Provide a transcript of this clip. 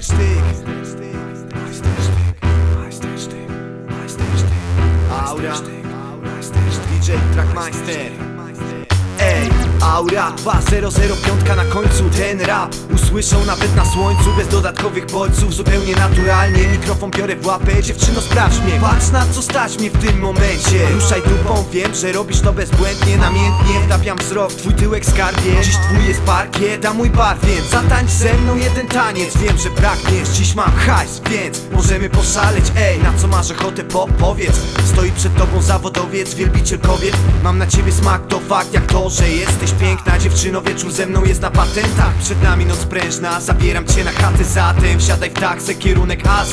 Majstersztyk Majstersztyk Majstersztyk Majstersztyk Aura DJ Trackmeister Ej, Aura 2005 na końcu ten rap usłyszą nawet na słońcu Bez dodatkowych bodźców, zupełnie naturalnie. Mikrofon biorę w łapę, dziewczyno sprawdź mnie. Patrz na co stać mnie w tym momencie. Ruszaj dupą, wiem, że robisz to bezbłędnie. Namiętnie wtapiam wzrok, twój tyłek skarbie. Dziś twój jest parkiet, a mój bar, więc Zatańcz ze mną jeden taniec, wiem, że pragniesz Dziś mam hajs, więc możemy poszaleć. Ej, na co masz ochotę, po, powiedz. Stoi przed zawodowiec, wielbiciel kobiet. Mam na ciebie smak, to fakt jak to, że jesteś piękna Dziewczyno, wieczór ze mną jest na patentach. Przed nami noc prężna, zabieram cię na chatę Zatem wsiadaj w taksę, kierunek AZ